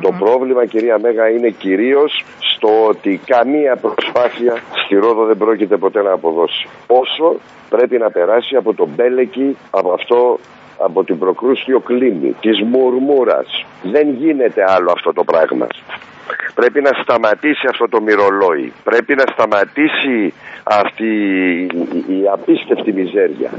Το πρόβλημα, κυρία Μέγα, είναι κυρίως στο ότι καμία προσπάθεια στη Ρόδο δεν πρόκειται ποτέ να αποδώσει. Όσο πρέπει να περάσει από τον Μπέλεκι, από αυτό από την προκρούστιο κλίνη, της μουρμούρας. Δεν γίνεται άλλο αυτό το πράγμα. Πρέπει να σταματήσει αυτό το μυρολόι. Πρέπει να σταματήσει αυτή η, η απίστευτη μιζέρια.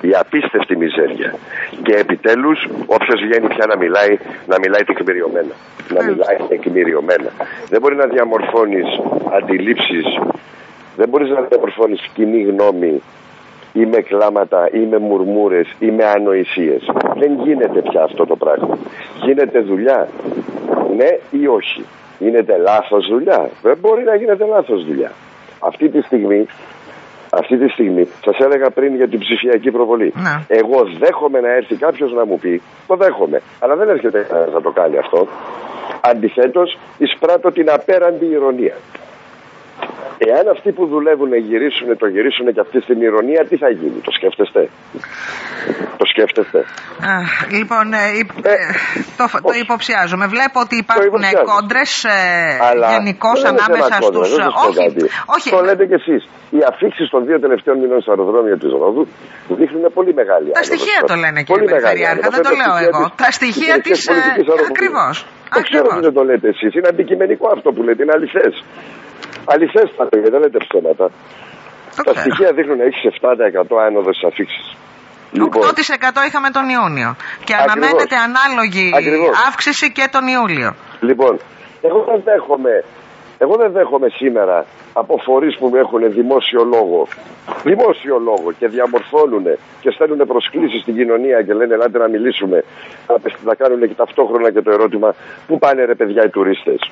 Η απίστευτη μιζέρια. Και επιτέλους όποιος βγαίνει πια να μιλάει, να μιλάει τεκμηριωμένα. Να μιλάει τεκμηριωμένα. Δεν μπορεί να διαμορφώνεις αντιλήψεις δεν μπορείς να διαμορφώνεις κοινή γνώμη ή με κλάματα ή με μουρμούρες ή με ανοησίες. Δεν γίνεται πια αυτό το πράγμα. Γίνεται δουλειά, ναι ή όχι. Γίνεται λάθος δουλειά. Δεν μπορεί να γίνεται λάθος δουλειά. Αυτή τη στιγμή αυτή τη στιγμή, σας έλεγα πριν για την ψηφιακή προβολή. Ναι. Εγώ δέχομαι να έρθει κάποιος να μου πει, το δέχομαι. Αλλά δεν έρχεται κανένας να το κάνει αυτό. Αντιθέτως, εισπράττω την απέραντη ηρωνία. Εάν αυτοί που δουλεύουν γυρίσουν, το γυρίσουν και αυτή στην ηρωνία, τι θα γίνει, το σκέφτεστε; Το σκέφτεστε; Α, λοιπόν, ε, υπ- Ε, ε, το, το όχι. υποψιάζομαι. Βλέπω ότι υπάρχουν υποψιάζεις. κόντρες Αλλά γενικώς δεν είναι ανάμεσα θέμα κόντρα, στου. δεν σας πω Όχι, κάτι. όχι. Το λέτε κι εσείς. Οι αφήξεις των δύο τελευταίων μηνών στο αεροδρόμιο της Ρόδου δείχνουν πολύ μεγάλη Τα άνοδο. στοιχεία το λένε Πολύ κύριε μεγάλη Περιφερειάρχα, άνοδο. δεν το Φαίνεται λέω στοιχεία εγώ. της Τα στοιχεία υπηρεσίας της, πολιτικής ε, αεροπορίας. ακριβώς. Το ξέρω Ακριβώς. ότι δεν το λέτε εσείς. Είναι αντικειμενικό αυτό που λέτε. Είναι αληθές. Αληθές τα λέτε, δεν λέτε ψέματα. Το Τα ξέρω. στοιχεία δείχνουν 6-7% άνοδο στις αφήξεις. 8% είχαμε τον Ιούνιο. Και Λοιπόν. Ακριβώς. αναμένεται ανάλογη Ακριβώς. αύξηση και τον Ιούλιο. Λοιπόν, εγώ δεν δέχομαι, εγώ δεν δέχομαι σήμερα από φορείς που με έχουν δημόσιο λόγο, δημόσιο λόγο και διαμορφώνουν και στέλνουν προσκλήσεις στην κοινωνία και λένε ελάτε να μιλήσουμε, να, να κάνουν και ταυτόχρονα και το ερώτημα πού πάνε ρε παιδιά οι τουρίστες;